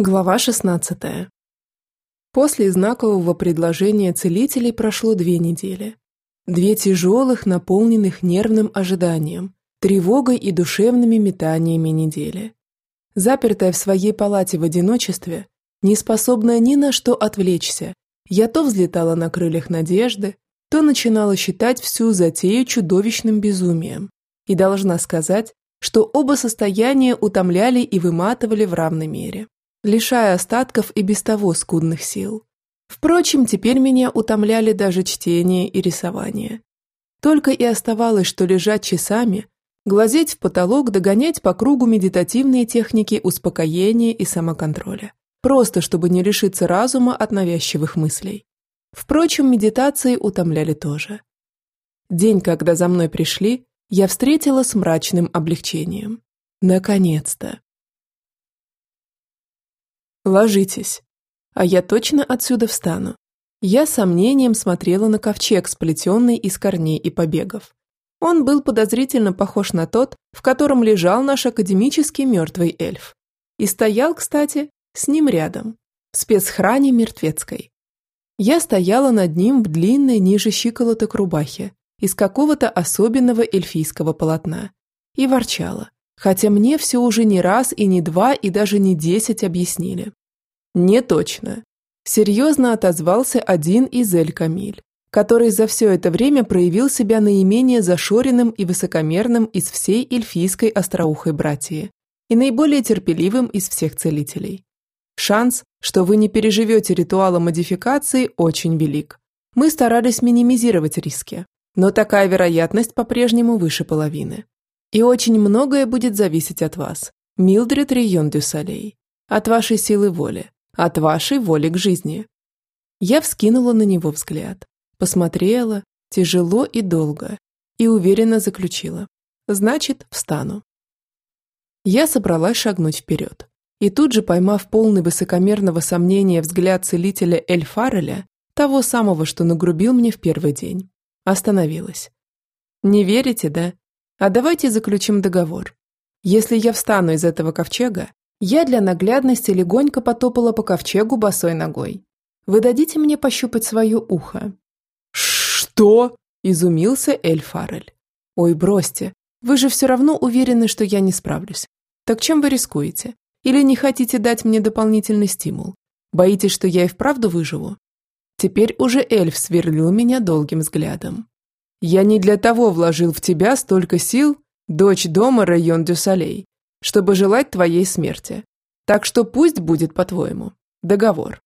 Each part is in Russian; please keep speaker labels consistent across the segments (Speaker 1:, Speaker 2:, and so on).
Speaker 1: Глава 16. После знакового предложения целителей прошло две недели. Две тяжелых, наполненных нервным ожиданием, тревогой и душевными метаниями недели. Запертая в своей палате в одиночестве, не способная ни на что отвлечься, я то взлетала на крыльях надежды, то начинала считать всю затею чудовищным безумием. И должна сказать, что оба состояния утомляли и выматывали в равной мере лишая остатков и без того скудных сил. Впрочем, теперь меня утомляли даже чтение и рисование. Только и оставалось, что лежать часами, глазеть в потолок, догонять по кругу медитативные техники успокоения и самоконтроля. Просто чтобы не лишиться разума от навязчивых мыслей. Впрочем, медитации утомляли тоже. День, когда за мной пришли, я встретила с мрачным облегчением. Наконец-то! «Ложитесь. А я точно отсюда встану». Я с сомнением смотрела на ковчег, сплетенный из корней и побегов. Он был подозрительно похож на тот, в котором лежал наш академический мертвый эльф. И стоял, кстати, с ним рядом, в спецхране мертвецкой. Я стояла над ним в длинной ниже щиколоток рубахе из какого-то особенного эльфийского полотна и ворчала, хотя мне все уже не раз и не два и даже не десять объяснили. Не точно. Серьезно отозвался один из Эль-Камиль, который за все это время проявил себя наименее зашоренным и высокомерным из всей эльфийской остроухой братьи и наиболее терпеливым из всех целителей. Шанс, что вы не переживете ритуала модификации, очень велик. Мы старались минимизировать риски, но такая вероятность по-прежнему выше половины. И очень многое будет зависеть от вас, Милдред Рион Дюсалей, от вашей силы воли, от вашей воли к жизни. Я вскинула на него взгляд, посмотрела, тяжело и долго, и уверенно заключила. Значит, встану. Я собралась шагнуть вперед. И тут же, поймав полный высокомерного сомнения взгляд целителя Эль Фареля, того самого, что нагрубил мне в первый день, остановилась. «Не верите, да? А давайте заключим договор. Если я встану из этого ковчега, я для наглядности легонько потопала по ковчегу босой ногой. «Вы дадите мне пощупать свое ухо?» «Что?» – изумился Эль Фаррель. «Ой, бросьте. Вы же все равно уверены, что я не справлюсь. Так чем вы рискуете? Или не хотите дать мне дополнительный стимул? Боитесь, что я и вправду выживу?» Теперь уже эльф сверлил меня долгим взглядом. «Я не для того вложил в тебя столько сил, дочь дома район Дюсалей, чтобы желать твоей смерти. Так что пусть будет по-твоему. Договор».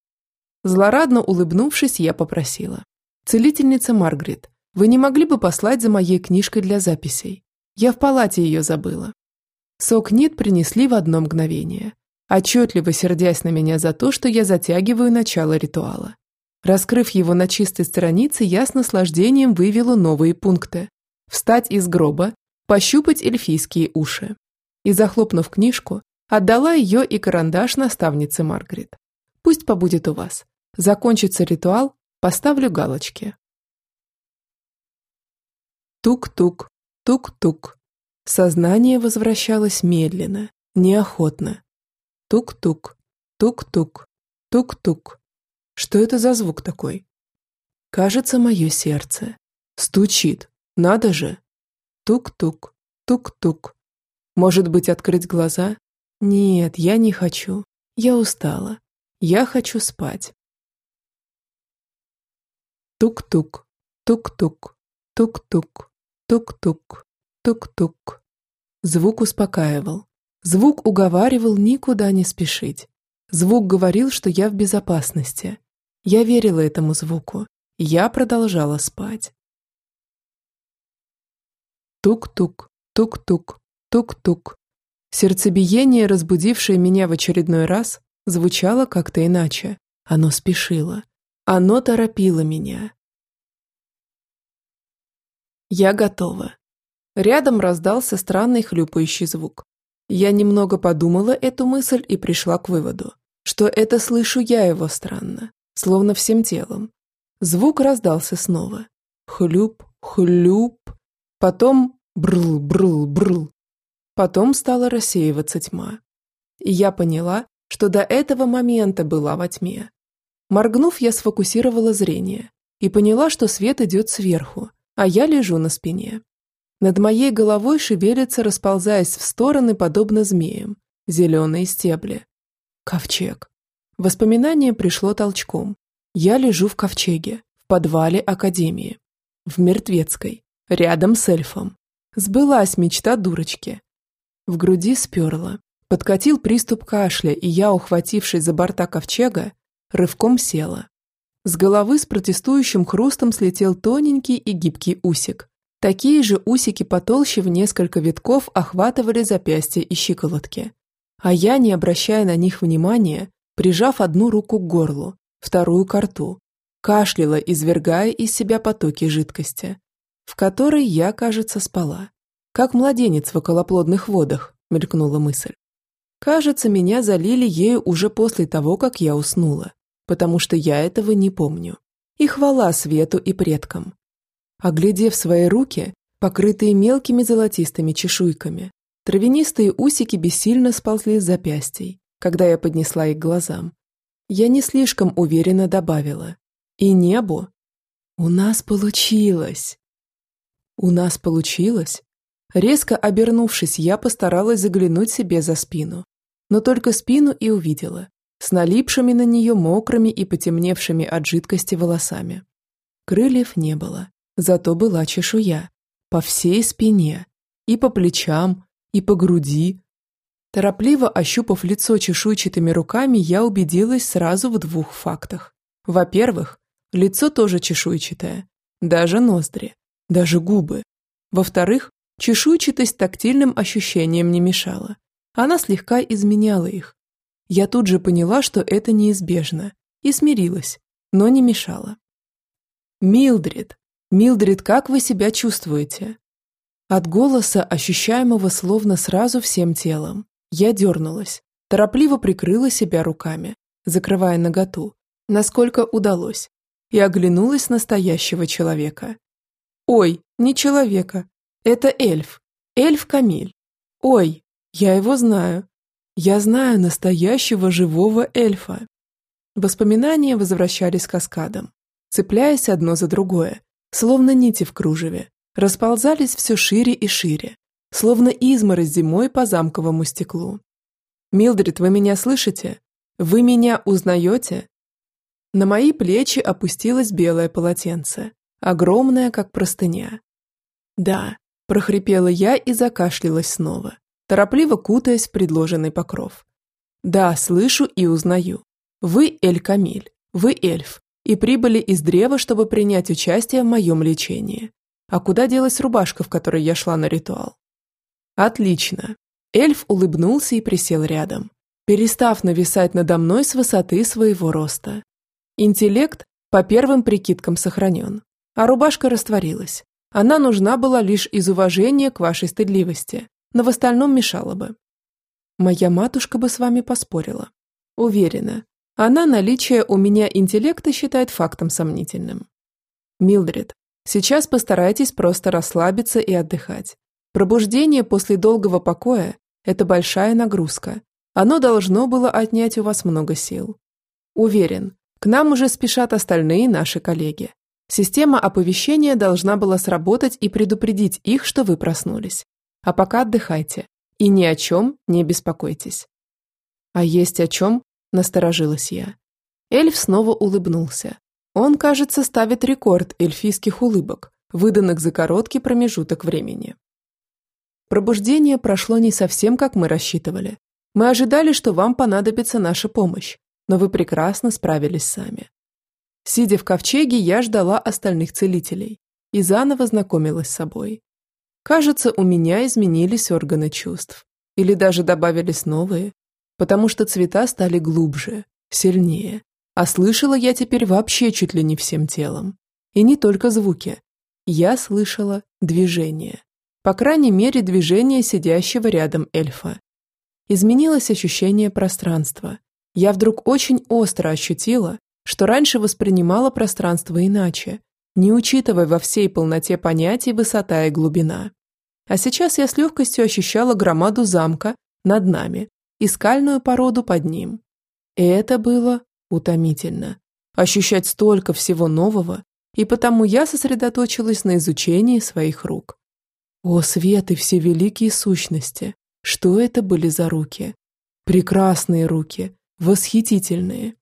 Speaker 1: Злорадно улыбнувшись, я попросила. «Целительница Маргарет, вы не могли бы послать за моей книжкой для записей? Я в палате ее забыла». Сок Нит принесли в одно мгновение, отчетливо сердясь на меня за то, что я затягиваю начало ритуала. Раскрыв его на чистой странице, я с наслаждением вывела новые пункты. Встать из гроба, пощупать эльфийские уши и, захлопнув книжку, отдала ее и карандаш наставнице Маргарет. Пусть побудет у вас. Закончится ритуал, поставлю галочки. Тук-тук, тук-тук. Сознание возвращалось медленно, неохотно. Тук-тук, тук-тук, тук-тук. Что это за звук такой? Кажется, мое сердце. Стучит. Надо же. Тук-тук, тук-тук. Может быть, открыть глаза? Нет, я не хочу. Я устала. Я хочу спать. Тук-тук, тук-тук, тук-тук, тук-тук, тук-тук. Звук успокаивал. Звук уговаривал никуда не спешить. Звук говорил, что я в безопасности. Я верила этому звуку. Я продолжала спать. Тук-тук, тук-тук, Тук-тук. Сердцебиение, разбудившее меня в очередной раз, звучало как-то иначе. Оно спешило. Оно торопило меня. Я готова. Рядом раздался странный хлюпающий звук. Я немного подумала эту мысль и пришла к выводу, что это слышу я его странно, словно всем телом. Звук раздался снова. Хлюп, хлюп. Потом брл-брл-брл. Потом стала рассеиваться тьма. И я поняла, что до этого момента была во тьме. Моргнув, я сфокусировала зрение и поняла, что свет идет сверху, а я лежу на спине. Над моей головой шевелятся, расползаясь в стороны, подобно змеям, зеленые стебли. Ковчег. Воспоминание пришло толчком. Я лежу в ковчеге, в подвале Академии. В Мертвецкой, рядом с эльфом. Сбылась мечта дурочки. В груди сперло. Подкатил приступ кашля, и я, ухватившись за борта ковчега, рывком села. С головы с протестующим хрустом слетел тоненький и гибкий усик. Такие же усики потолще в несколько витков охватывали запястья и щиколотки. А я, не обращая на них внимания, прижав одну руку к горлу, вторую к рту, кашляла, извергая из себя потоки жидкости в которой я, кажется, спала. Как младенец в околоплодных водах, мелькнула мысль. Кажется, меня залили ею уже после того, как я уснула, потому что я этого не помню. И хвала свету и предкам. Оглядев свои руки, покрытые мелкими золотистыми чешуйками, травянистые усики бессильно сползли с запястий, когда я поднесла их к глазам. Я не слишком уверенно добавила. И небо. У нас получилось. У нас получилось. Резко обернувшись, я постаралась заглянуть себе за спину. Но только спину и увидела, с налипшими на нее мокрыми и потемневшими от жидкости волосами. Крыльев не было, зато была чешуя. По всей спине, и по плечам, и по груди. Торопливо ощупав лицо чешуйчатыми руками, я убедилась сразу в двух фактах. Во-первых, лицо тоже чешуйчатое, даже ноздри даже губы. Во-вторых, чешуйчатость тактильным ощущениям не мешала. Она слегка изменяла их. Я тут же поняла, что это неизбежно, и смирилась, но не мешала. «Милдрид! Милдрид, как вы себя чувствуете?» От голоса, ощущаемого словно сразу всем телом, я дернулась, торопливо прикрыла себя руками, закрывая наготу, насколько удалось, и оглянулась настоящего человека. Ой, не человека. Это эльф. Эльф Камиль. Ой, я его знаю. Я знаю настоящего живого эльфа. Воспоминания возвращались каскадом, цепляясь одно за другое, словно нити в кружеве, расползались все шире и шире, словно изморозь зимой по замковому стеклу. «Милдрид, вы меня слышите? Вы меня узнаете?» На мои плечи опустилось белое полотенце, огромная, как простыня. «Да», – прохрипела я и закашлялась снова, торопливо кутаясь в предложенный покров. «Да, слышу и узнаю. Вы Эль-Камиль, вы эльф, и прибыли из древа, чтобы принять участие в моем лечении. А куда делась рубашка, в которой я шла на ритуал?» «Отлично». Эльф улыбнулся и присел рядом, перестав нависать надо мной с высоты своего роста. Интеллект по первым прикидкам сохранен а рубашка растворилась. Она нужна была лишь из уважения к вашей стыдливости, но в остальном мешала бы. Моя матушка бы с вами поспорила. Уверена, она наличие у меня интеллекта считает фактом сомнительным. Милдред, сейчас постарайтесь просто расслабиться и отдыхать. Пробуждение после долгого покоя – это большая нагрузка. Оно должно было отнять у вас много сил. Уверен, к нам уже спешат остальные наши коллеги. Система оповещения должна была сработать и предупредить их, что вы проснулись. А пока отдыхайте. И ни о чем не беспокойтесь. А есть о чем? Насторожилась я. Эльф снова улыбнулся. Он, кажется, ставит рекорд эльфийских улыбок, выданных за короткий промежуток времени. Пробуждение прошло не совсем, как мы рассчитывали. Мы ожидали, что вам понадобится наша помощь, но вы прекрасно справились сами. Сидя в ковчеге, я ждала остальных целителей и заново знакомилась с собой. Кажется, у меня изменились органы чувств. Или даже добавились новые, потому что цвета стали глубже, сильнее. А слышала я теперь вообще чуть ли не всем телом. И не только звуки. Я слышала движение. По крайней мере, движение сидящего рядом эльфа. Изменилось ощущение пространства. Я вдруг очень остро ощутила, что раньше воспринимала пространство иначе, не учитывая во всей полноте понятий высота и глубина. А сейчас я с легкостью ощущала громаду замка над нами и скальную породу под ним. И это было утомительно. Ощущать столько всего нового, и потому я сосредоточилась на изучении своих рук. О, светы все великие сущности! Что это были за руки? Прекрасные руки, восхитительные.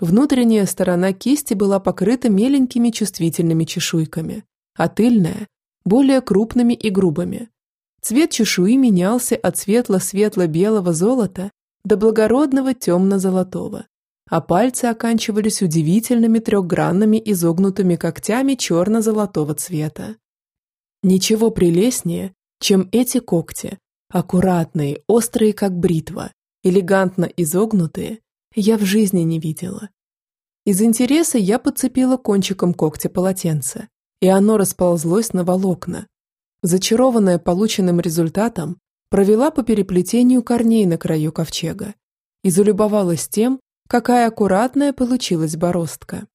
Speaker 1: Внутренняя сторона кисти была покрыта меленькими чувствительными чешуйками, а тыльная – более крупными и грубыми. Цвет чешуи менялся от светло-светло-белого золота до благородного темно-золотого, а пальцы оканчивались удивительными трехгранными изогнутыми когтями черно-золотого цвета. Ничего прелестнее, чем эти когти, аккуратные, острые как бритва, элегантно изогнутые, я в жизни не видела. Из интереса я подцепила кончиком когтя полотенце, и оно расползлось на волокна. Зачарованная полученным результатом, провела по переплетению корней на краю ковчега и залюбовалась тем, какая аккуратная получилась бороздка.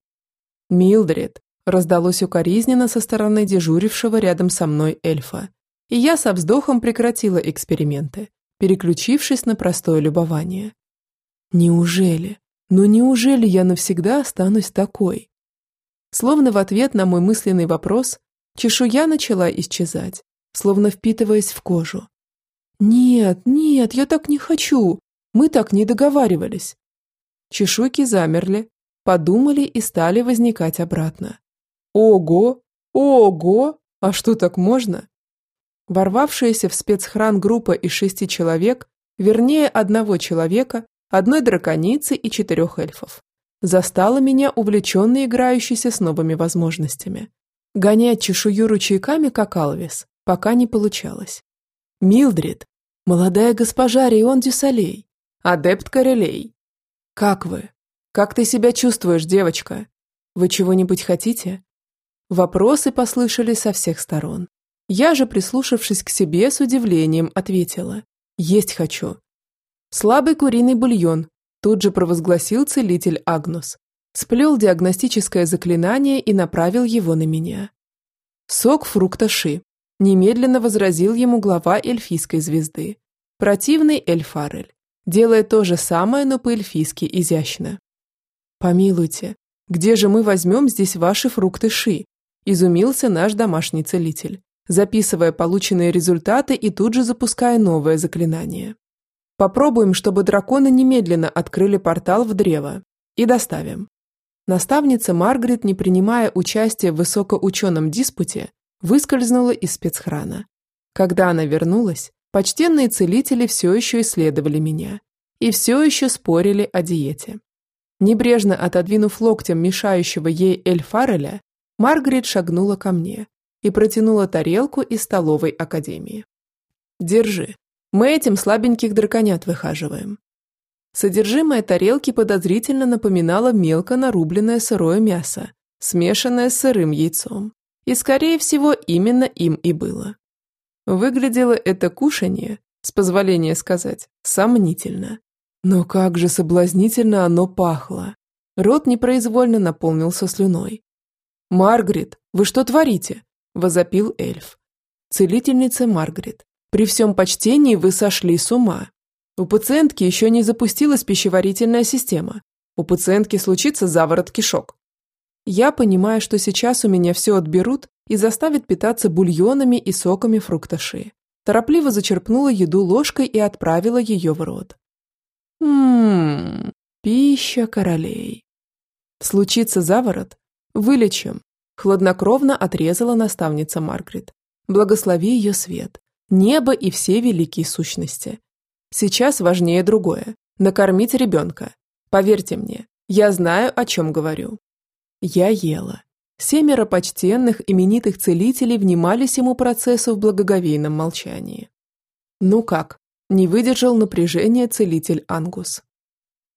Speaker 1: «Милдред!» раздалось укоризненно со стороны дежурившего рядом со мной эльфа, и я со вздохом прекратила эксперименты, переключившись на простое любование. Неужели? Ну неужели я навсегда останусь такой? Словно в ответ на мой мысленный вопрос, чешуя начала исчезать, словно впитываясь в кожу. «Нет, нет, я так не хочу. Мы так не договаривались». Чешуйки замерли, подумали и стали возникать обратно. «Ого! Ого! А что так можно?» Ворвавшаяся в спецхран группа из шести человек, вернее одного человека, одной драконицы и четырех эльфов, застала меня увлеченной играющейся с новыми возможностями. Гонять чешую ручейками, как Алвис, пока не получалось. Милдрид, молодая госпожа Рион Дюсалей, адепт Корелей. Как вы? Как ты себя чувствуешь, девочка? Вы чего-нибудь хотите? Вопросы послышались со всех сторон. Я же, прислушавшись к себе, с удивлением ответила. «Есть хочу». Слабый куриный бульон, тут же провозгласил целитель Агнус. Сплел диагностическое заклинание и направил его на меня. Сок фрукта ши. Немедленно возразил ему глава эльфийской звезды. Противный эльфарель. Делая то же самое, но по-эльфийски изящно. «Помилуйте, где же мы возьмем здесь ваши фрукты ши?» Изумился наш домашний целитель записывая полученные результаты и тут же запуская новое заклинание. Попробуем, чтобы драконы немедленно открыли портал в древо. И доставим. Наставница Маргарет, не принимая участия в высокоученом диспуте, выскользнула из спецхрана. Когда она вернулась, почтенные целители все еще исследовали меня и все еще спорили о диете. Небрежно отодвинув локтем мешающего ей Эль Фареля, Маргарет шагнула ко мне и протянула тарелку из столовой академии. «Держи. Мы этим слабеньких драконят выхаживаем». Содержимое тарелки подозрительно напоминало мелко нарубленное сырое мясо, смешанное с сырым яйцом. И, скорее всего, именно им и было. Выглядело это кушанье, с позволения сказать, сомнительно. Но как же соблазнительно оно пахло. Рот непроизвольно наполнился слюной. «Маргарет, вы что творите?» возопил эльф. Целительница Маргарет, при всем почтении вы сошли с ума. У пациентки еще не запустилась пищеварительная система. У пациентки случится заворот кишок. Я понимаю, что сейчас у меня все отберут и заставят питаться бульонами и соками фрукташи. Торопливо зачерпнула еду ложкой и отправила ее в рот. Ммм, пища королей. Случится заворот? Вылечим, Хладнокровно отрезала наставница Маргарет. Благослови ее свет, небо и все великие сущности. Сейчас важнее другое – накормить ребенка. Поверьте мне, я знаю, о чем говорю. Я ела. Семеро почтенных именитых целителей внимали всему процессу в благоговейном молчании. Ну как, не выдержал напряжения целитель Ангус.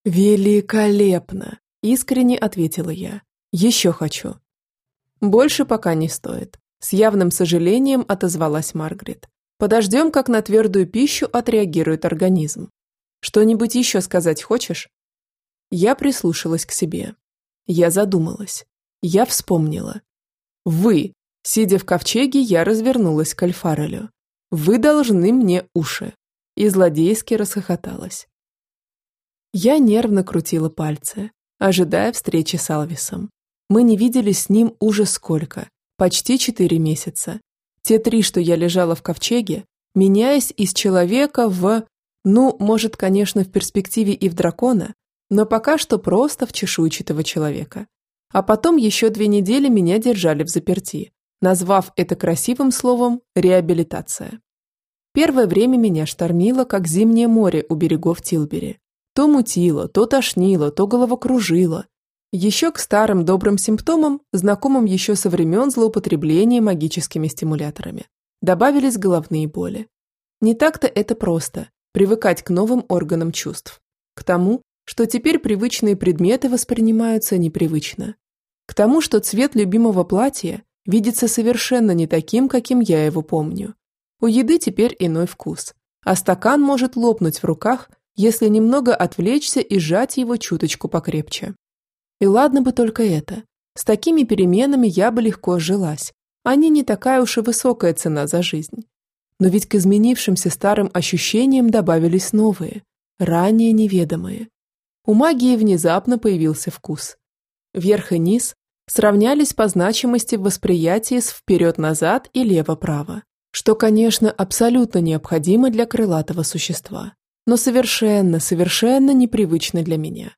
Speaker 1: «Великолепно!» – искренне ответила я. «Еще хочу. «Больше пока не стоит», – с явным сожалением отозвалась Маргарет. «Подождем, как на твердую пищу отреагирует организм. Что-нибудь еще сказать хочешь?» Я прислушалась к себе. Я задумалась. Я вспомнила. «Вы!» Сидя в ковчеге, я развернулась к Альфарелю. «Вы должны мне уши!» И злодейски расхохоталась. Я нервно крутила пальцы, ожидая встречи с Алвисом. Мы не виделись с ним уже сколько, почти четыре месяца. Те три, что я лежала в ковчеге, меняясь из человека в... Ну, может, конечно, в перспективе и в дракона, но пока что просто в чешуйчатого человека. А потом еще две недели меня держали в заперти, назвав это красивым словом «реабилитация». Первое время меня штормило, как зимнее море у берегов Тилбери. То мутило, то тошнило, то головокружило. Еще к старым добрым симптомам, знакомым еще со времен злоупотребления магическими стимуляторами, добавились головные боли. Не так-то это просто – привыкать к новым органам чувств. К тому, что теперь привычные предметы воспринимаются непривычно. К тому, что цвет любимого платья видится совершенно не таким, каким я его помню. У еды теперь иной вкус, а стакан может лопнуть в руках, если немного отвлечься и сжать его чуточку покрепче. И ладно бы только это. С такими переменами я бы легко жилась. Они не такая уж и высокая цена за жизнь. Но ведь к изменившимся старым ощущениям добавились новые, ранее неведомые. У магии внезапно появился вкус. Верх и низ сравнялись по значимости в восприятии с вперед-назад и лево-право, что, конечно, абсолютно необходимо для крылатого существа, но совершенно, совершенно непривычно для меня.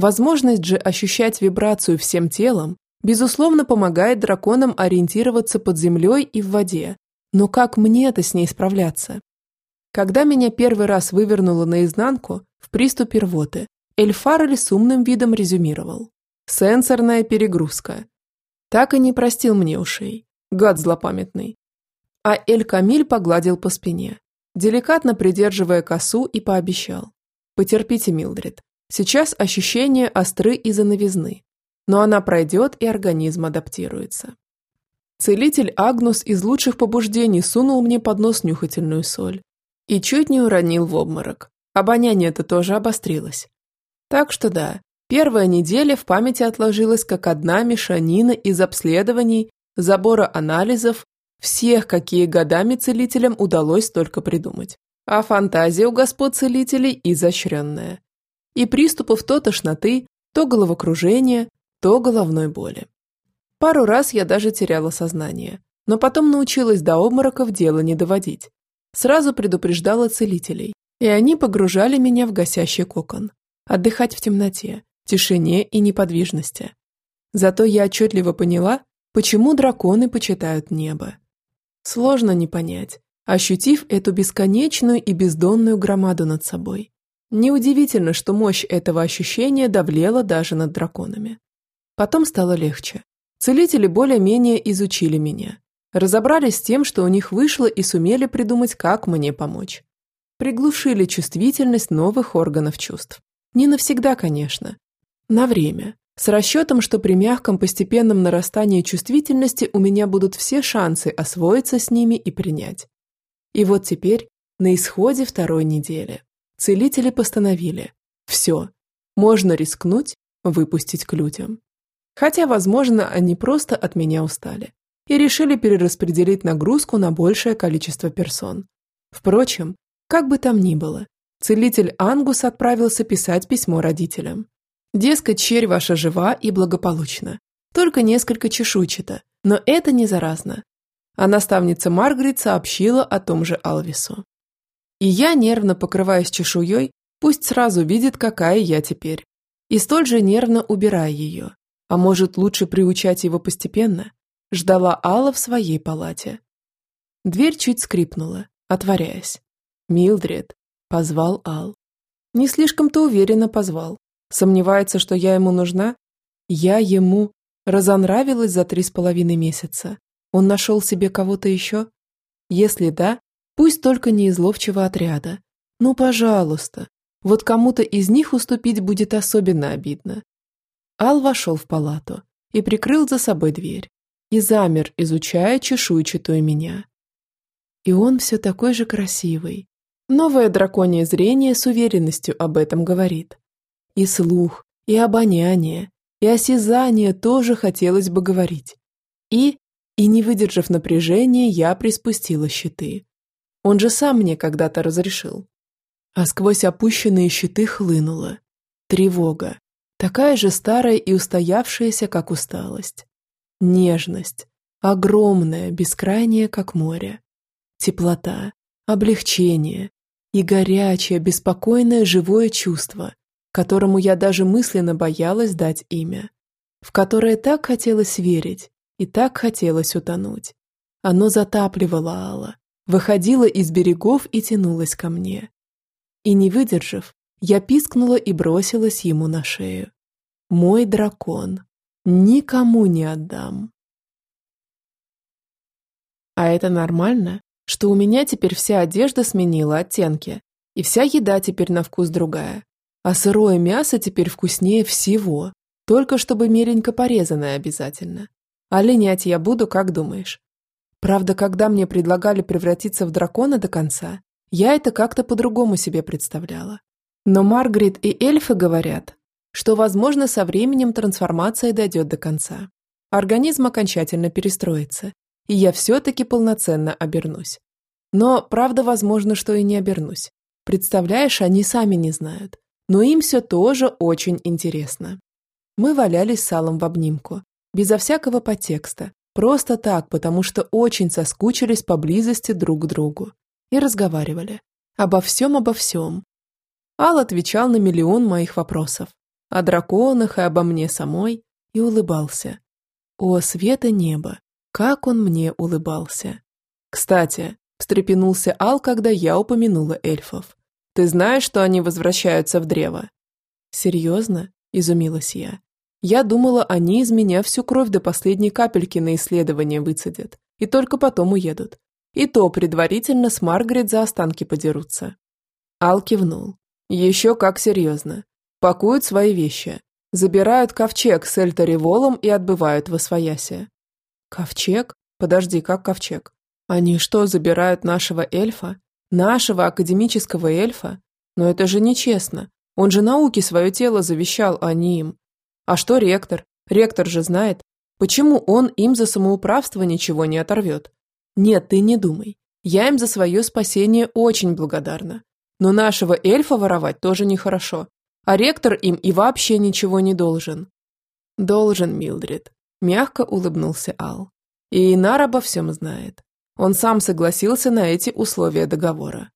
Speaker 1: Возможность же ощущать вибрацию всем телом, безусловно, помогает драконам ориентироваться под землей и в воде, но как мне-то с ней справляться? Когда меня первый раз вывернуло наизнанку, в приступе рвоты, Эльфарль с умным видом резюмировал. Сенсорная перегрузка. Так и не простил мне ушей. Гад злопамятный. А Эль-Камиль погладил по спине, деликатно придерживая косу и пообещал. Потерпите, Милдред. Сейчас ощущения остры из-за новизны. Но она пройдет, и организм адаптируется. Целитель Агнус из лучших побуждений сунул мне под нос нюхательную соль. И чуть не уронил в обморок. Обоняние-то тоже обострилось. Так что да, Первая неделя в памяти отложилась как одна мешанина из обследований, забора анализов, всех, какие годами целителям удалось только придумать. А фантазия у господ целителей изощренная. И приступов то тошноты, то головокружения, то головной боли. Пару раз я даже теряла сознание, но потом научилась до обмороков дело не доводить. Сразу предупреждала целителей, и они погружали меня в гасящий кокон. Отдыхать в темноте, тишине и неподвижности. Зато я отчетливо поняла, почему драконы почитают небо. Сложно не понять, ощутив эту бесконечную и бездонную громаду над собой. Неудивительно, что мощь этого ощущения давлела даже над драконами. Потом стало легче. Целители более-менее изучили меня. Разобрались с тем, что у них вышло и сумели придумать, как мне помочь. Приглушили чувствительность новых органов чувств. Не навсегда, конечно, на время. С расчетом, что при мягком постепенном нарастании чувствительности у меня будут все шансы освоиться с ними и принять. И вот теперь, на исходе второй недели, целители постановили «все, можно рискнуть, выпустить к людям». Хотя, возможно, они просто от меня устали и решили перераспределить нагрузку на большее количество персон. Впрочем, как бы там ни было, целитель Ангус отправился писать письмо родителям. Дескать, черь ваша жива и благополучна. Только несколько чешуйчата, но это не заразно. А наставница Маргарет сообщила о том же Алвису. И я, нервно покрываясь чешуей, пусть сразу видит, какая я теперь. И столь же нервно убирая ее. А может, лучше приучать его постепенно? Ждала Алла в своей палате. Дверь чуть скрипнула, отворяясь. «Милдред», — позвал Ал. Не слишком-то уверенно позвал, Сомневается, что я ему нужна? Я ему разонравилась за три с половиной месяца. Он нашел себе кого-то еще? Если да, пусть только не из ловчего отряда. Ну, пожалуйста. Вот кому-то из них уступить будет особенно обидно. Ал вошел в палату и прикрыл за собой дверь. И замер, изучая чешуйчатую меня. И он все такой же красивый. Новое драконье зрение с уверенностью об этом говорит. И слух, и обоняние, и осязание тоже хотелось бы говорить. И, и не выдержав напряжения, я приспустила щиты. Он же сам мне когда-то разрешил. а сквозь опущенные щиты хлынула. Тревога, такая же старая и устоявшаяся, как усталость. Нежность, огромная, бескрайняя, как море. Теплота, облегчение и горячее, беспокойное живое чувство, которому я даже мысленно боялась дать имя, в которое так хотелось верить и так хотелось утонуть. Оно затапливало Алла, выходило из берегов и тянулось ко мне. И не выдержав, я пискнула и бросилась ему на шею. Мой дракон. Никому не отдам. А это нормально, что у меня теперь вся одежда сменила оттенки, и вся еда теперь на вкус другая, а сырое мясо теперь вкуснее всего, только чтобы меренько порезанное обязательно. А линять я буду, как думаешь? Правда, когда мне предлагали превратиться в дракона до конца, я это как-то по-другому себе представляла. Но Маргарет и эльфы говорят, что, возможно, со временем трансформация дойдет до конца. Организм окончательно перестроится, и я все-таки полноценно обернусь. Но, правда, возможно, что и не обернусь. Представляешь, они сами не знают. Но им все тоже очень интересно. Мы валялись салом в обнимку, безо всякого подтекста, Просто так, потому что очень соскучились поблизости друг к другу. И разговаривали. Обо всем, обо всем. Ал отвечал на миллион моих вопросов. О драконах и обо мне самой. И улыбался. О, света неба! Как он мне улыбался. Кстати, встрепенулся Ал, когда я упомянула эльфов. Ты знаешь, что они возвращаются в древо? Серьезно? Изумилась я. Я думала, они из меня всю кровь до последней капельки на исследование выцедят, и только потом уедут. И то предварительно с Маргарет за останки подерутся. Ал кивнул. Еще как серьезно. Пакуют свои вещи. Забирают ковчег с Эльтариволом и отбывают в Освоясе. Ковчег? Подожди, как ковчег? Они что, забирают нашего эльфа? Нашего академического эльфа? Но это же нечестно. Он же науке свое тело завещал, а не им. А что ректор? Ректор же знает. Почему он им за самоуправство ничего не оторвет? Нет, ты не думай. Я им за свое спасение очень благодарна. Но нашего эльфа воровать тоже нехорошо. А ректор им и вообще ничего не должен. Должен, Милдрид. Мягко улыбнулся Ал. И Инар обо всем знает. Он сам согласился на эти условия договора.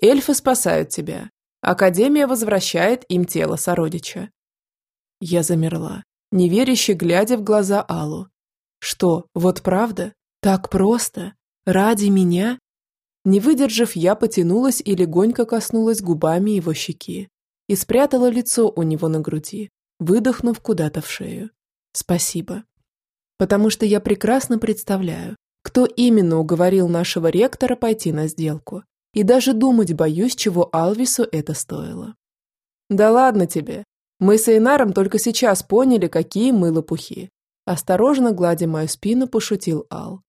Speaker 1: Эльфы спасают тебя. Академия возвращает им тело сородича. Я замерла, неверяще глядя в глаза Аллу. Что, вот правда? Так просто? Ради меня? Не выдержав, я потянулась и легонько коснулась губами его щеки и спрятала лицо у него на груди, выдохнув куда-то в шею. Спасибо. Потому что я прекрасно представляю, кто именно уговорил нашего ректора пойти на сделку. И даже думать боюсь, чего Алвису это стоило. «Да ладно тебе», мы с Эйнаром только сейчас поняли, какие мы лопухи. Осторожно гладя мою спину, пошутил Ал.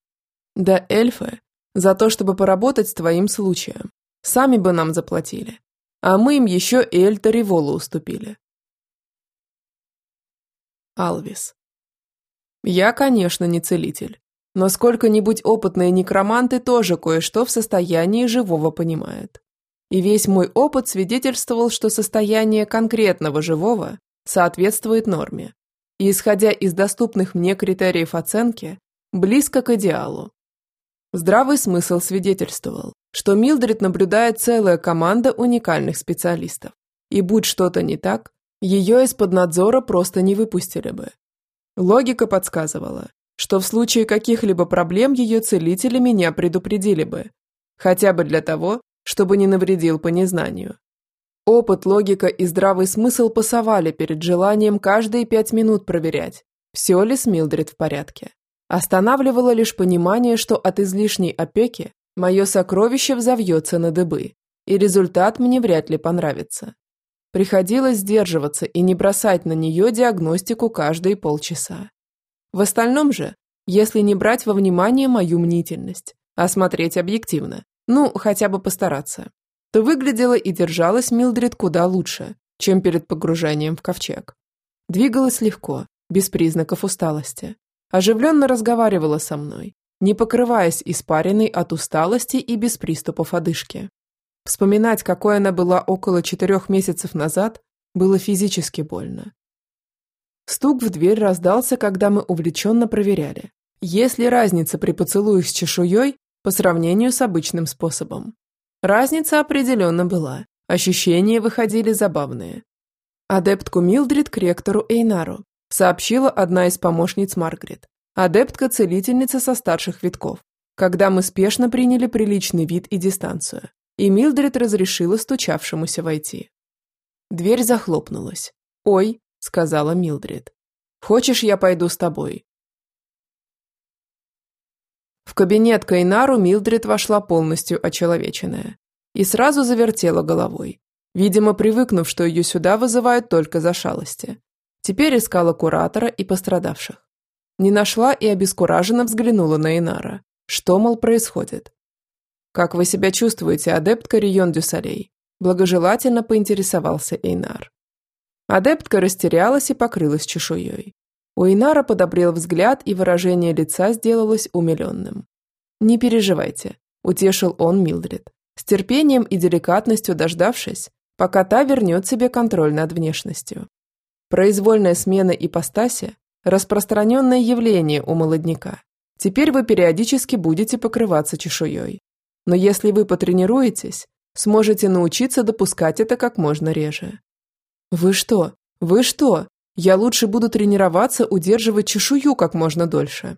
Speaker 1: Да эльфы, за то, чтобы поработать с твоим случаем. Сами бы нам заплатили. А мы им еще и Эльта Риволу уступили. Алвис. Я, конечно, не целитель, но сколько-нибудь опытные некроманты тоже кое-что в состоянии живого понимают. И весь мой опыт свидетельствовал, что состояние конкретного живого соответствует норме. И, исходя из доступных мне критериев оценки, близко к идеалу. Здравый смысл свидетельствовал, что Милдрид наблюдает целая команда уникальных специалистов. И будь что-то не так, ее из-под надзора просто не выпустили бы. Логика подсказывала, что в случае каких-либо проблем ее целители меня предупредили бы, хотя бы для того, чтобы не навредил по незнанию. Опыт, логика и здравый смысл пасовали перед желанием каждые пять минут проверять, все ли с Милдрид в порядке. Останавливало лишь понимание, что от излишней опеки мое сокровище взовьется на дыбы, и результат мне вряд ли понравится. Приходилось сдерживаться и не бросать на нее диагностику каждые полчаса. В остальном же, если не брать во внимание мою мнительность, а смотреть объективно, ну, хотя бы постараться, то выглядела и держалась Милдрид куда лучше, чем перед погружением в ковчег. Двигалась легко, без признаков усталости. Оживленно разговаривала со мной, не покрываясь испаренной от усталости и без приступов одышки. Вспоминать, какой она была около четырех месяцев назад, было физически больно. Стук в дверь раздался, когда мы увлеченно проверяли, есть ли разница при поцелуях с чешуей по сравнению с обычным способом. Разница определенно была, ощущения выходили забавные. Адептку Милдрид к ректору Эйнару сообщила одна из помощниц Маргарет, адептка-целительница со старших витков, когда мы спешно приняли приличный вид и дистанцию, и Милдрид разрешила стучавшемуся войти. Дверь захлопнулась. «Ой», — сказала Милдрид. «Хочешь, я пойду с тобой?» В кабинет Кайнару Милдрид вошла полностью очеловеченная и сразу завертела головой, видимо, привыкнув, что ее сюда вызывают только за шалости. Теперь искала куратора и пострадавших. Не нашла и обескураженно взглянула на Инара. Что, мол, происходит? «Как вы себя чувствуете, адептка Рион Дюсалей?» Благожелательно поинтересовался Эйнар. Адептка растерялась и покрылась чешуей. У Эйнара подобрел взгляд, и выражение лица сделалось умиленным. «Не переживайте», – утешил он Милдрид, с терпением и деликатностью дождавшись, пока та вернет себе контроль над внешностью. Произвольная смена ипостаси – распространенное явление у молодняка. Теперь вы периодически будете покрываться чешуей. Но если вы потренируетесь, сможете научиться допускать это как можно реже. Вы что? Вы что? Я лучше буду тренироваться удерживать чешую как можно дольше.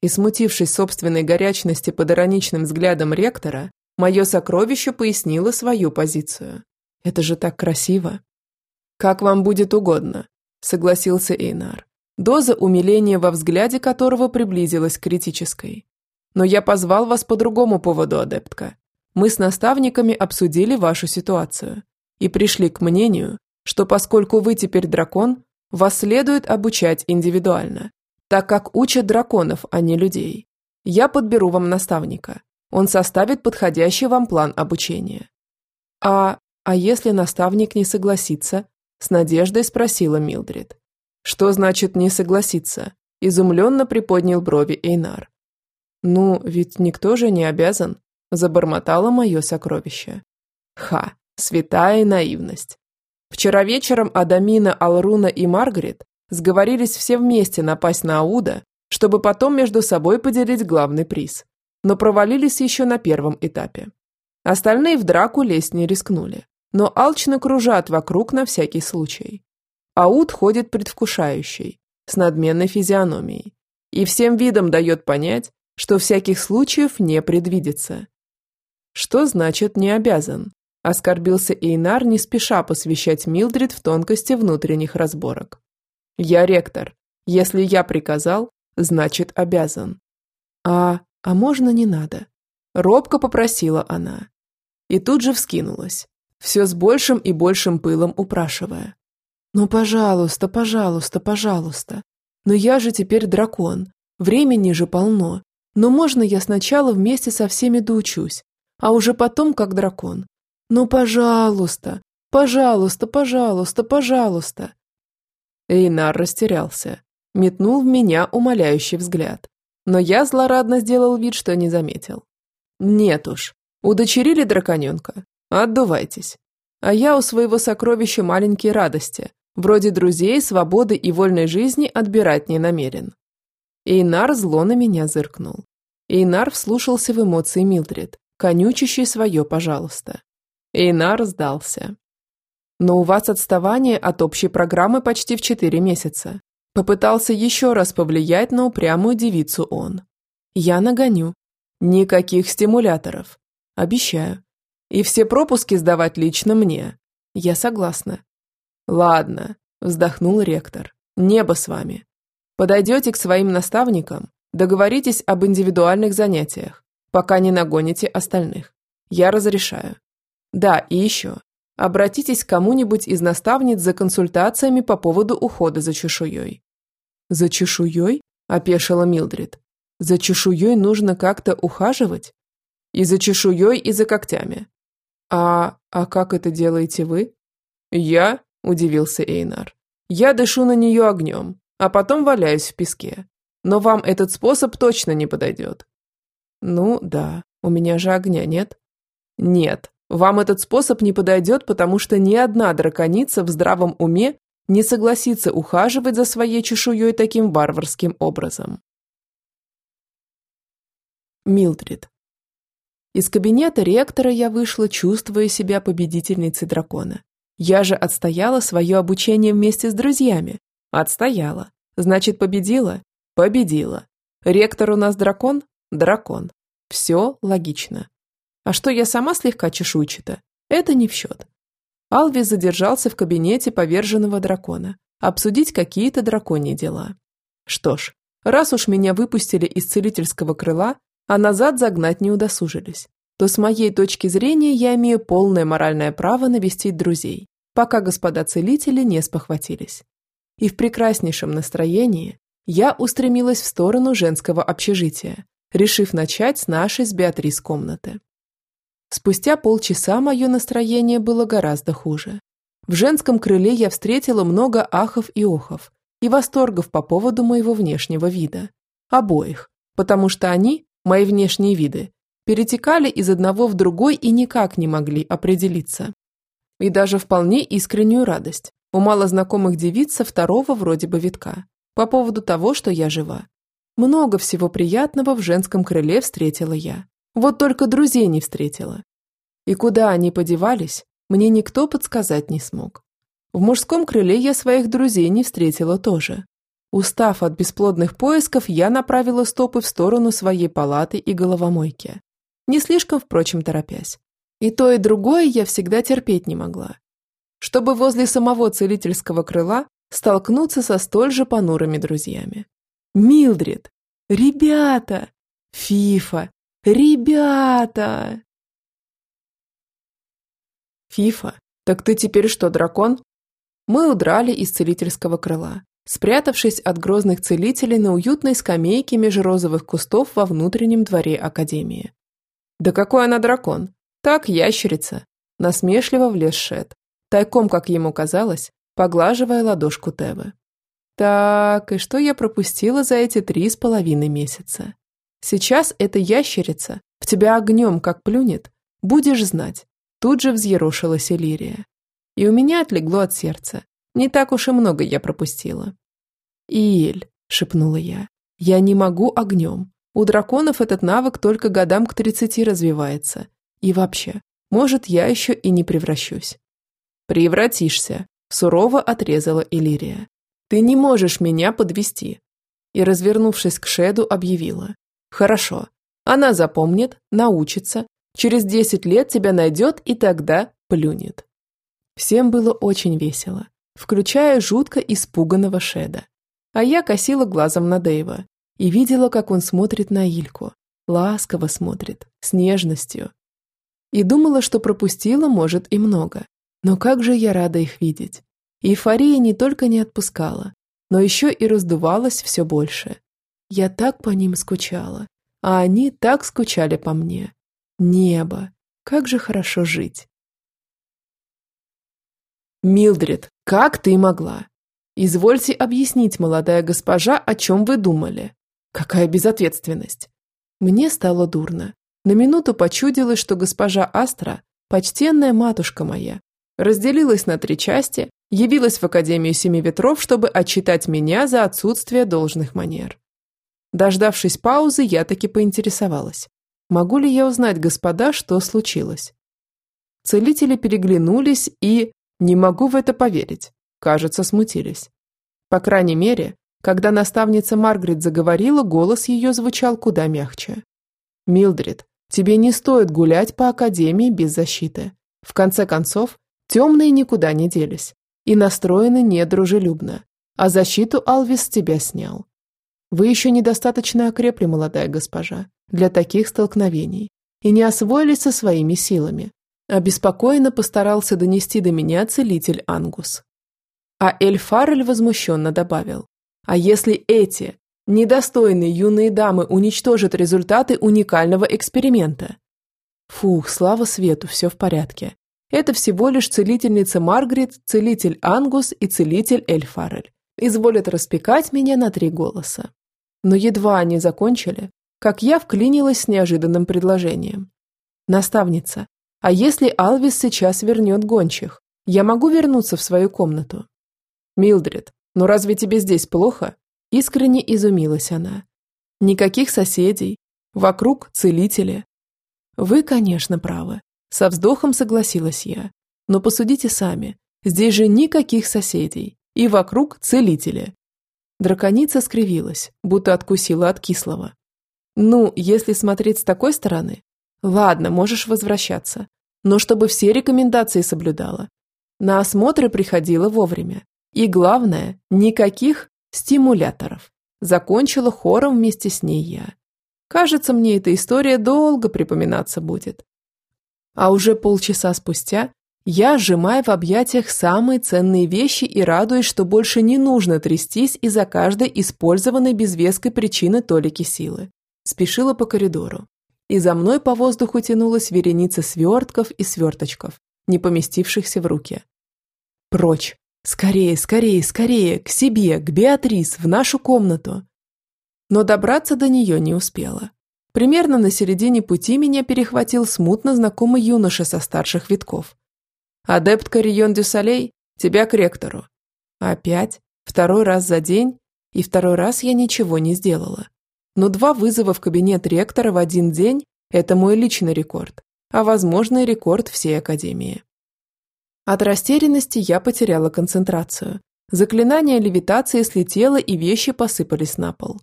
Speaker 1: И смутившись собственной горячности под ироничным взглядом ректора, мое сокровище пояснило свою позицию. Это же так красиво. Как вам будет угодно, согласился Эйнар доза умиления во взгляде которого приблизилась к критической. «Но я позвал вас по другому поводу, адептка. Мы с наставниками обсудили вашу ситуацию и пришли к мнению, что поскольку вы теперь дракон, вас следует обучать индивидуально, так как учат драконов, а не людей. Я подберу вам наставника. Он составит подходящий вам план обучения». «А... а если наставник не согласится?» – с надеждой спросила Милдрид. «Что значит не согласиться?» – изумленно приподнял брови Эйнар. «Ну, ведь никто же не обязан», – забормотало мое сокровище. Ха, святая наивность. Вчера вечером Адамина, Алруна и Маргарет сговорились все вместе напасть на Ауда, чтобы потом между собой поделить главный приз, но провалились еще на первом этапе. Остальные в драку лезть не рискнули, но алчно кружат вокруг на всякий случай. Ауд ходит предвкушающий, с надменной физиономией, и всем видом дает понять, что всяких случаев не предвидится. Что значит «не обязан»? Оскорбился Эйнар, не спеша посвящать Милдрид в тонкости внутренних разборок. «Я ректор. Если я приказал, значит обязан». «А... а можно не надо?» Робко попросила она. И тут же вскинулась, все с большим и большим пылом упрашивая. «Ну, пожалуйста, пожалуйста, пожалуйста. Но я же теперь дракон. Времени же полно. Но можно я сначала вместе со всеми доучусь, а уже потом как дракон? Ну, пожалуйста, пожалуйста, пожалуйста, пожалуйста». Эйнар растерялся, метнул в меня умоляющий взгляд. Но я злорадно сделал вид, что не заметил. «Нет уж, удочерили драконенка. Отдувайтесь. А я у своего сокровища маленькие радости, Вроде друзей, свободы и вольной жизни отбирать не намерен. Эйнар зло на меня зыркнул. Эйнар вслушался в эмоции Милдрид, конючащий свое «пожалуйста». Эйнар сдался. Но у вас отставание от общей программы почти в четыре месяца. Попытался еще раз повлиять на упрямую девицу он. Я нагоню. Никаких стимуляторов. Обещаю. И все пропуски сдавать лично мне. Я согласна. «Ладно», – вздохнул ректор. «Небо с вами. Подойдете к своим наставникам, договоритесь об индивидуальных занятиях, пока не нагоните остальных. Я разрешаю. Да, и еще. Обратитесь к кому-нибудь из наставниц за консультациями по поводу ухода за чешуей». «За чешуей?» – опешила Милдрид. «За чешуей нужно как-то ухаживать?» «И за чешуей, и за когтями». «А... а как это делаете вы?» «Я?» – удивился Эйнар. «Я дышу на нее огнем, а потом валяюсь в песке. Но вам этот способ точно не подойдет». «Ну, да, у меня же огня нет». «Нет», Вам этот способ не подойдет, потому что ни одна драконица в здравом уме не согласится ухаживать за своей чешуей таким варварским образом. Милдрид. Из кабинета ректора я вышла, чувствуя себя победительницей дракона. Я же отстояла свое обучение вместе с друзьями. Отстояла. Значит, победила? Победила. Ректор у нас дракон? Дракон. Все логично. А что я сама слегка чешуйчата? Это не в счет. Алвис задержался в кабинете поверженного дракона, обсудить какие-то драконьи дела. Что ж, раз уж меня выпустили из целительского крыла, а назад загнать не удосужились, то с моей точки зрения я имею полное моральное право навестить друзей, пока господа целители не спохватились. И в прекраснейшем настроении я устремилась в сторону женского общежития, решив начать с нашей с Беатрис комнаты. Спустя полчаса мое настроение было гораздо хуже. В женском крыле я встретила много ахов и охов и восторгов по поводу моего внешнего вида. Обоих, потому что они, мои внешние виды, перетекали из одного в другой и никак не могли определиться. И даже вполне искреннюю радость у малознакомых девиц со второго вроде бы витка по поводу того, что я жива. Много всего приятного в женском крыле встретила я. Вот только друзей не встретила. И куда они подевались, мне никто подсказать не смог. В мужском крыле я своих друзей не встретила тоже. Устав от бесплодных поисков, я направила стопы в сторону своей палаты и головомойки. Не слишком, впрочем, торопясь. И то, и другое я всегда терпеть не могла. Чтобы возле самого целительского крыла столкнуться со столь же понурыми друзьями. Милдрид! Ребята! Фифа! Ребята! Фифа, так ты теперь что, дракон? Мы удрали из целительского крыла спрятавшись от грозных целителей на уютной скамейке меж розовых кустов во внутреннем дворе Академии. «Да какой она дракон! Так, ящерица!» Насмешливо влез Шет, тайком, как ему казалось, поглаживая ладошку Тевы. «Так, и что я пропустила за эти три с половиной месяца? Сейчас эта ящерица в тебя огнем как плюнет, будешь знать». Тут же взъерошилась Элирия. И у меня отлегло от сердца. Не так уж и много я пропустила. «Иель», – шепнула я, – «я не могу огнем. У драконов этот навык только годам к тридцати развивается. И вообще, может, я еще и не превращусь». «Превратишься», – сурово отрезала Элирия. «Ты не можешь меня подвести. И, развернувшись к Шеду, объявила. «Хорошо. Она запомнит, научится. Через десять лет тебя найдет и тогда плюнет». Всем было очень весело, включая жутко испуганного Шеда. А я косила глазом на Дэйва и видела, как он смотрит на Ильку. Ласково смотрит, с нежностью. И думала, что пропустила, может, и много. Но как же я рада их видеть. Эйфория не только не отпускала, но еще и раздувалась все больше. Я так по ним скучала, а они так скучали по мне. Небо, как же хорошо жить. Милдред, как ты могла? Извольте объяснить, молодая госпожа, о чем вы думали. Какая безответственность. Мне стало дурно. На минуту почудилось, что госпожа Астра, почтенная матушка моя, разделилась на три части, явилась в Академию Семи Ветров, чтобы отчитать меня за отсутствие должных манер. Дождавшись паузы, я таки поинтересовалась. Могу ли я узнать, господа, что случилось? Целители переглянулись и... Не могу в это поверить кажется, смутились. По крайней мере, когда наставница Маргарет заговорила, голос ее звучал куда мягче. «Милдрид, тебе не стоит гулять по Академии без защиты. В конце концов, темные никуда не делись и настроены недружелюбно, а защиту Алвис тебя снял. Вы еще недостаточно окрепли, молодая госпожа, для таких столкновений и не освоились со своими силами», обеспокоенно постарался донести до меня целитель Ангус. А Эль Фаррель возмущенно добавил. А если эти, недостойные юные дамы, уничтожат результаты уникального эксперимента? Фух, слава свету, все в порядке. Это всего лишь целительница Маргарет, целитель Ангус и целитель Эль Фаррель. Изволят распекать меня на три голоса. Но едва они закончили, как я вклинилась с неожиданным предложением. Наставница, А если Алвис сейчас вернет гончих? Я могу вернуться в свою комнату? Милдред, ну разве тебе здесь плохо? Искренне изумилась она. Никаких соседей. Вокруг целители. Вы, конечно, правы. Со вздохом согласилась я. Но посудите сами. Здесь же никаких соседей. И вокруг целители. Драконица скривилась, будто откусила от кислого. Ну, если смотреть с такой стороны, ладно, можешь возвращаться. Но чтобы все рекомендации соблюдала. На осмотры приходила вовремя. И главное, никаких стимуляторов. Закончила хором вместе с ней я. Кажется, мне эта история долго припоминаться будет. А уже полчаса спустя я сжимаю в объятиях самые ценные вещи и радуюсь, что больше не нужно трястись из-за каждой использованной без веской причины толики силы. Спешила по коридору. И за мной по воздуху тянулась вереница свертков и сверточков, не поместившихся в руки. Прочь, Скорее, скорее, скорее, к себе, к Беатрис, в нашу комнату. Но добраться до нее не успела. Примерно на середине пути меня перехватил смутно знакомый юноша со старших витков. «Адепт Карион Дюсалей, тебя к ректору». Опять, второй раз за день, и второй раз я ничего не сделала. Но два вызова в кабинет ректора в один день – это мой личный рекорд, а возможно и рекорд всей Академии. От растерянности я потеряла концентрацию. Заклинание левитации слетело, и вещи посыпались на пол.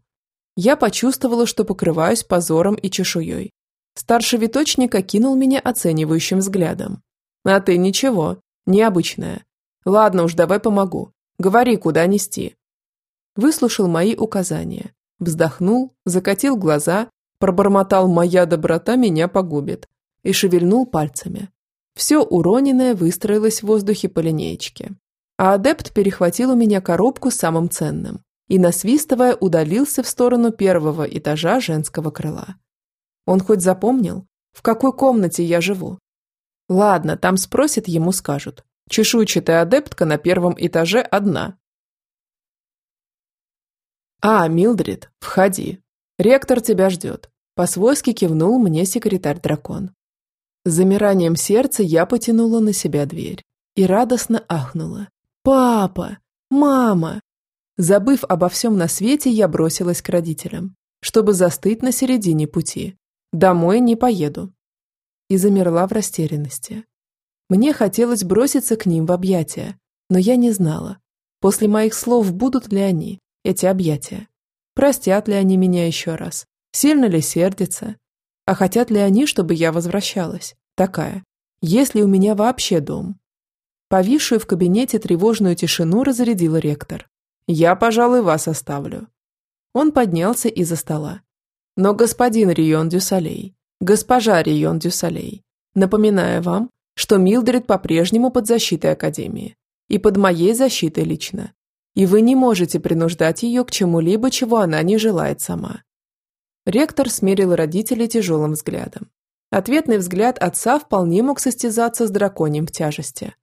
Speaker 1: Я почувствовала, что покрываюсь позором и чешуей. Старший виточник окинул меня оценивающим взглядом. «А ты ничего, необычная. Ладно уж, давай помогу. Говори, куда нести». Выслушал мои указания. Вздохнул, закатил глаза, пробормотал «моя доброта меня погубит» и шевельнул пальцами. Все уроненное выстроилось в воздухе по линеечке. А адепт перехватил у меня коробку с самым ценным и, насвистывая, удалился в сторону первого этажа женского крыла. Он хоть запомнил, в какой комнате я живу? Ладно, там спросят, ему скажут. Чешуйчатая адептка на первом этаже одна. «А, Милдрид, входи. Ректор тебя ждет», – по-свойски кивнул мне секретарь-дракон. С замиранием сердца я потянула на себя дверь и радостно ахнула. «Папа! Мама!» Забыв обо всем на свете, я бросилась к родителям, чтобы застыть на середине пути. Домой не поеду. И замерла в растерянности. Мне хотелось броситься к ним в объятия, но я не знала, после моих слов будут ли они, эти объятия. Простят ли они меня еще раз? Сильно ли сердятся? А хотят ли они, чтобы я возвращалась? Такая. Есть ли у меня вообще дом? Повисшую в кабинете тревожную тишину разрядил ректор. «Я, пожалуй, вас оставлю». Он поднялся из-за стола. «Но господин Рион Дюсалей, госпожа Рион Дюсалей, напоминаю вам, что Милдред по-прежнему под защитой Академии и под моей защитой лично, и вы не можете принуждать ее к чему-либо, чего она не желает сама. Ректор смерил родителей тяжелым взглядом. Ответный взгляд отца вполне мог состязаться с драконьим в тяжести.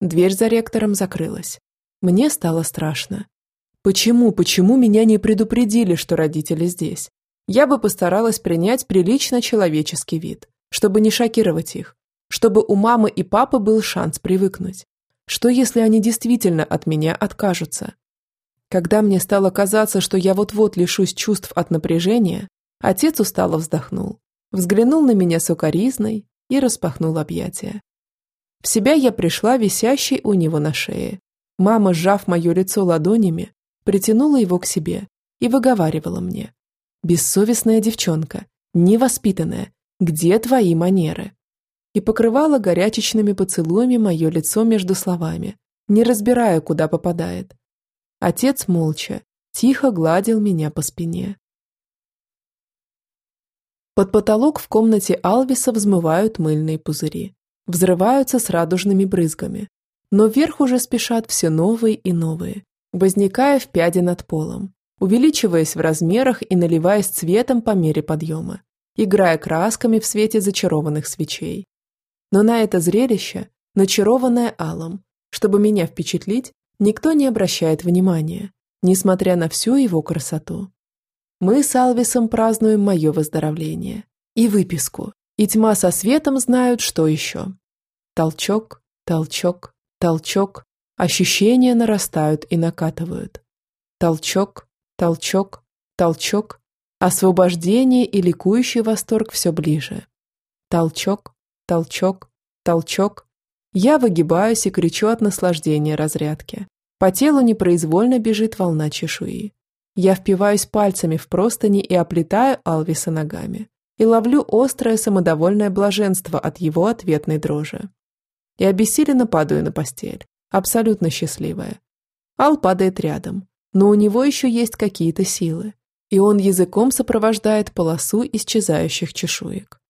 Speaker 1: Дверь за ректором закрылась. Мне стало страшно. Почему, почему меня не предупредили, что родители здесь? Я бы постаралась принять прилично человеческий вид, чтобы не шокировать их, чтобы у мамы и папы был шанс привыкнуть. Что если они действительно от меня откажутся? Когда мне стало казаться, что я вот-вот лишусь чувств от напряжения, Отец устало вздохнул, взглянул на меня сукоризной и распахнул объятия. В себя я пришла висящей у него на шее. Мама, сжав мое лицо ладонями, притянула его к себе и выговаривала мне. «Бессовестная девчонка, невоспитанная, где твои манеры?» И покрывала горячечными поцелуями мое лицо между словами, не разбирая, куда попадает. Отец молча, тихо гладил меня по спине. Под потолок в комнате Алвиса взмывают мыльные пузыри. Взрываются с радужными брызгами. Но вверх уже спешат все новые и новые, возникая в пяде над полом, увеличиваясь в размерах и наливаясь цветом по мере подъема, играя красками в свете зачарованных свечей. Но на это зрелище, начарованное алом, чтобы меня впечатлить, никто не обращает внимания, несмотря на всю его красоту. Мы с Алвисом празднуем мое выздоровление и выписку, И тьма со светом знают, что еще. Толчок, толчок, толчок. Ощущения нарастают и накатывают. Толчок, толчок, толчок. Освобождение и ликующий восторг все ближе. Толчок, толчок, толчок. Я выгибаюсь и кричу от наслаждения разрядки. По телу непроизвольно бежит волна чешуи. Я впиваюсь пальцами в простыни и оплетаю Алвиса ногами. И ловлю острое самодовольное блаженство от его ответной дрожи. И обессиленно падаю на постель, абсолютно счастливая. Ал падает рядом, но у него еще есть какие-то силы, и он языком сопровождает полосу исчезающих чешуек.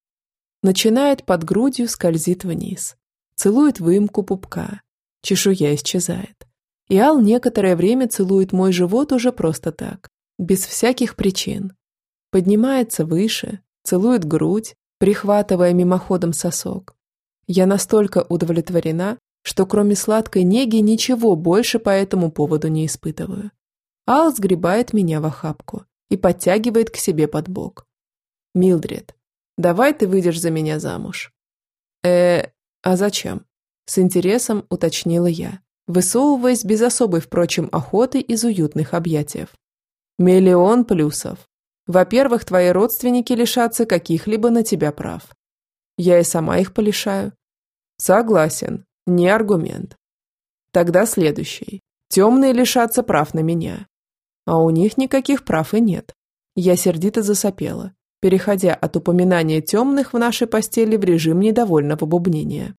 Speaker 1: Начинает под грудью, скользит вниз. Целует выемку пупка. Чешуя исчезает. И Ал некоторое время целует мой живот уже просто так, без всяких причин. Поднимается выше, целует грудь, прихватывая мимоходом сосок. Я настолько удовлетворена, что кроме сладкой неги ничего больше по этому поводу не испытываю. Ал сгребает меня в охапку и подтягивает к себе под бок. «Милдред, давай ты выйдешь за меня замуж». «Э, а зачем?» С интересом уточнила я, высовываясь без особой, впрочем, охоты из уютных объятий. «Миллион плюсов. Во-первых, твои родственники лишатся каких-либо на тебя прав. Я и сама их полишаю». «Согласен. Не аргумент». Тогда следующий. Темные лишатся прав на меня. А у них никаких прав и нет. Я сердито засопела, переходя от упоминания темных в нашей постели в режим недовольного бубнения.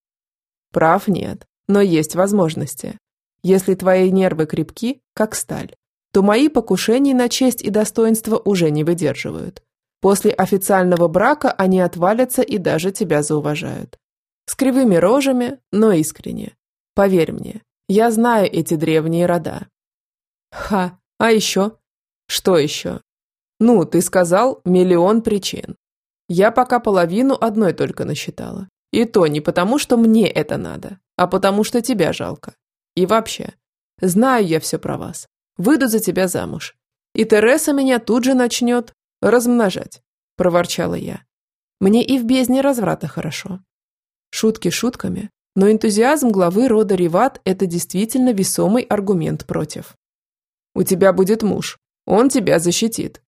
Speaker 1: Прав нет, но есть возможности. Если твои нервы крепки, как сталь, то мои покушения на честь и достоинство уже не выдерживают. После официального брака они отвалятся и даже тебя зауважают. С кривыми рожами, но искренне. Поверь мне, я знаю эти древние рода. Ха, а еще? Что еще? Ну, ты сказал миллион причин. Я пока половину одной только насчитала. И то не потому, что мне это надо, а потому, что тебя жалко. И вообще, знаю я все про вас. Выйду за тебя замуж. И Тереса меня тут же начнет размножать, проворчала я. Мне и в бездне разврата хорошо. Шутки шутками, но энтузиазм главы рода Риват – это действительно весомый аргумент против. У тебя будет муж. Он тебя защитит.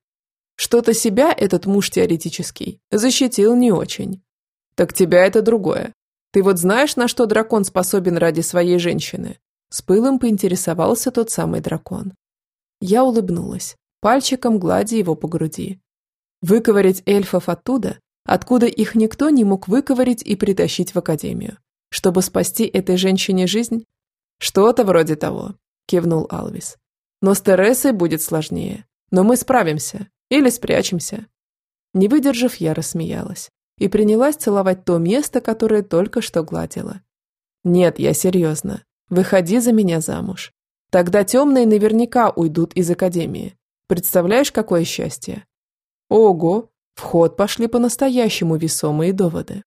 Speaker 1: Что-то себя этот муж теоретический защитил не очень. Так тебя это другое. Ты вот знаешь, на что дракон способен ради своей женщины? С пылом поинтересовался тот самый дракон. Я улыбнулась, пальчиком гладя его по груди. Выковырять эльфов оттуда, откуда их никто не мог выковырять и притащить в академию, чтобы спасти этой женщине жизнь? Что-то вроде того, кивнул Алвис. Но с Тересой будет сложнее. Но мы справимся. Или спрячемся. Не выдержав, я рассмеялась. И принялась целовать то место, которое только что гладила. Нет, я серьезно. Выходи за меня замуж. Тогда темные наверняка уйдут из академии. Представляешь, какое счастье? Ого, в ход пошли по-настоящему весомые доводы.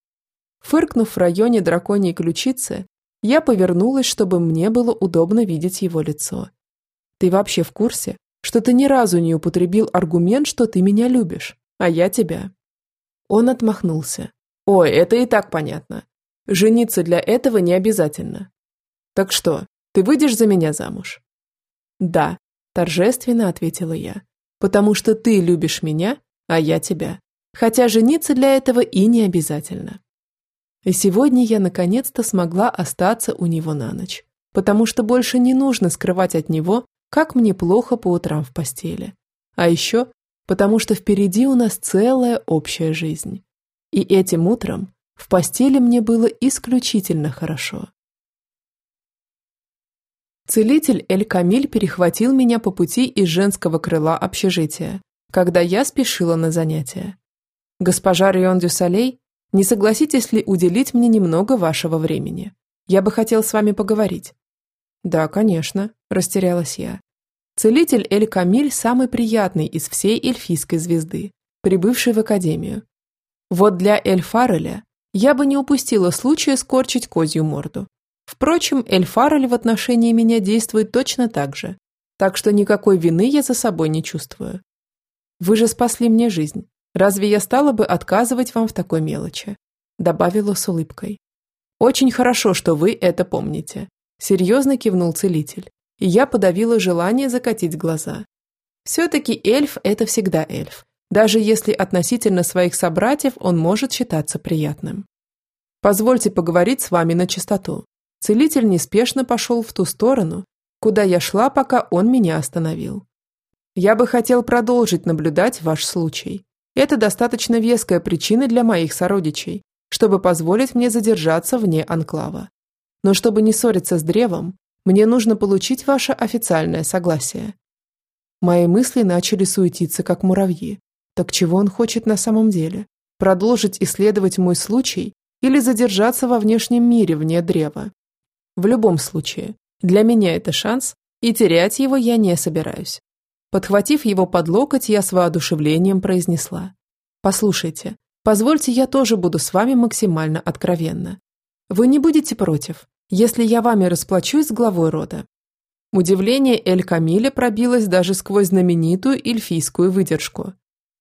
Speaker 1: Фыркнув в районе драконьей ключицы, я повернулась, чтобы мне было удобно видеть его лицо. Ты вообще в курсе, что ты ни разу не употребил аргумент, что ты меня любишь, а я тебя?» Он отмахнулся. «Ой, это и так понятно. Жениться для этого не обязательно. Так что, ты выйдешь за меня замуж?» «Да», – торжественно ответила я. «Потому что ты любишь меня, а я тебя. Хотя жениться для этого и не обязательно». И сегодня я наконец-то смогла остаться у него на ночь, потому что больше не нужно скрывать от него, как мне плохо по утрам в постели. А еще потому что впереди у нас целая общая жизнь. И этим утром в постели мне было исключительно хорошо. Целитель Эль-Камиль перехватил меня по пути из женского крыла общежития, когда я спешила на занятия. «Госпожа Рион Дюсалей, не согласитесь ли уделить мне немного вашего времени? Я бы хотел с вами поговорить». «Да, конечно», – растерялась я. Целитель Эль-Камиль самый приятный из всей эльфийской звезды, прибывший в Академию. Вот для Эль-Фареля я бы не упустила случая скорчить козью морду. Впрочем, Эль-Фарель в отношении меня действует точно так же, так что никакой вины я за собой не чувствую. Вы же спасли мне жизнь, Разве я стала бы отказывать вам в такой мелочи?» Добавила с улыбкой. «Очень хорошо, что вы это помните», – серьезно кивнул целитель, и я подавила желание закатить глаза. Все-таки эльф – это всегда эльф, даже если относительно своих собратьев он может считаться приятным. Позвольте поговорить с вами на чистоту. Целитель неспешно пошел в ту сторону, куда я шла, пока он меня остановил. Я бы хотел продолжить наблюдать ваш случай. Это достаточно веская причина для моих сородичей, чтобы позволить мне задержаться вне анклава. Но чтобы не ссориться с древом, мне нужно получить ваше официальное согласие. Мои мысли начали суетиться, как муравьи. Так чего он хочет на самом деле? Продолжить исследовать мой случай или задержаться во внешнем мире вне древа? В любом случае, для меня это шанс, и терять его я не собираюсь. Подхватив его под локоть, я с воодушевлением произнесла. «Послушайте, позвольте я тоже буду с вами максимально откровенна. Вы не будете против, если я вами расплачусь с главой рода?» Удивление Эль Камиля пробилось даже сквозь знаменитую эльфийскую выдержку.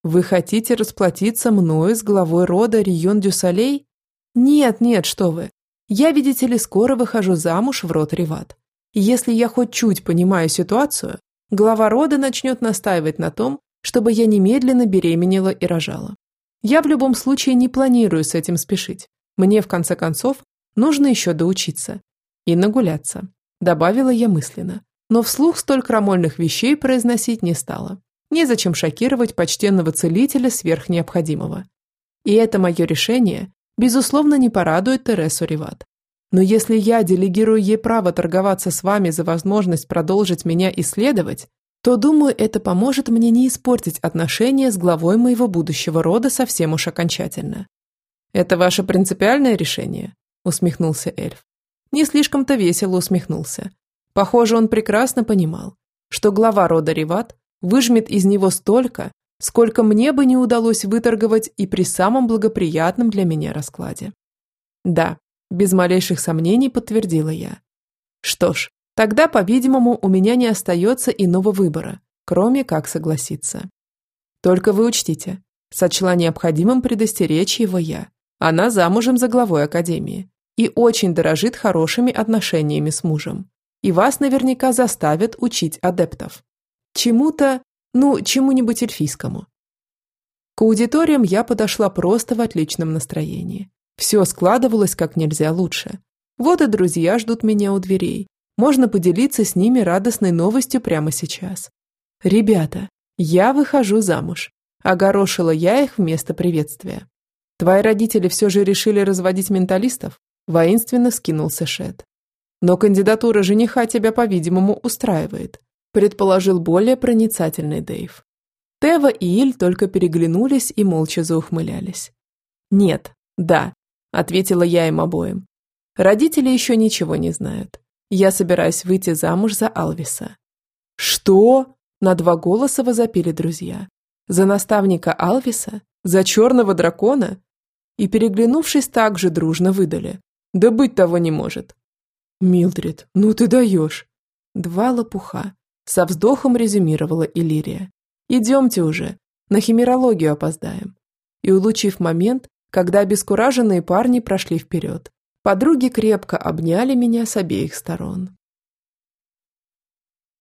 Speaker 1: «Вы хотите расплатиться мною с главой рода Рион Дюсалей?» «Нет, нет, что вы. Я, видите ли, скоро выхожу замуж в род Риват. И если я хоть чуть понимаю ситуацию, глава рода начнет настаивать на том, чтобы я немедленно беременела и рожала. Я в любом случае не планирую с этим спешить. Мне, в конце концов, нужно еще доучиться. И нагуляться. Добавила я мысленно. Но вслух столь крамольных вещей произносить не стала. Незачем шокировать почтенного целителя сверх необходимого. И это мое решение, безусловно, не порадует Тересу Риват. Но если я делегирую ей право торговаться с вами за возможность продолжить меня исследовать, то, думаю, это поможет мне не испортить отношения с главой моего будущего рода совсем уж окончательно. «Это ваше принципиальное решение?» – усмехнулся эльф. Не слишком-то весело усмехнулся. Похоже, он прекрасно понимал, что глава рода Риват выжмет из него столько, сколько мне бы не удалось выторговать и при самом благоприятном для меня раскладе. Да, без малейших сомнений подтвердила я. Что ж, тогда, по-видимому, у меня не остается иного выбора, кроме как согласиться. Только вы учтите, сочла необходимым предостеречь его я. Она замужем за главой академии и очень дорожит хорошими отношениями с мужем. И вас наверняка заставят учить адептов. Чему-то, ну, чему-нибудь эльфийскому. К аудиториям я подошла просто в отличном настроении. Все складывалось как нельзя лучше. Вот и друзья ждут меня у дверей. Можно поделиться с ними радостной новостью прямо сейчас. «Ребята, я выхожу замуж», – огорошила я их вместо приветствия. «Твои родители все же решили разводить менталистов?» – воинственно скинулся Шет. «Но кандидатура жениха тебя, по-видимому, устраивает», – предположил более проницательный Дэйв. Тева и Иль только переглянулись и молча заухмылялись. «Нет, да, ответила я им обоим. Родители еще ничего не знают. Я собираюсь выйти замуж за Алвиса. Что? На два голоса возопили друзья. За наставника Алвиса? За черного дракона? И, переглянувшись, также дружно выдали. Да быть того не может. Милдрид, ну ты даешь. Два лопуха. Со вздохом резюмировала Иллирия. Идемте уже, на химерологию опоздаем. И, улучив момент, когда обескураженные парни прошли вперед. Подруги крепко обняли меня с обеих сторон.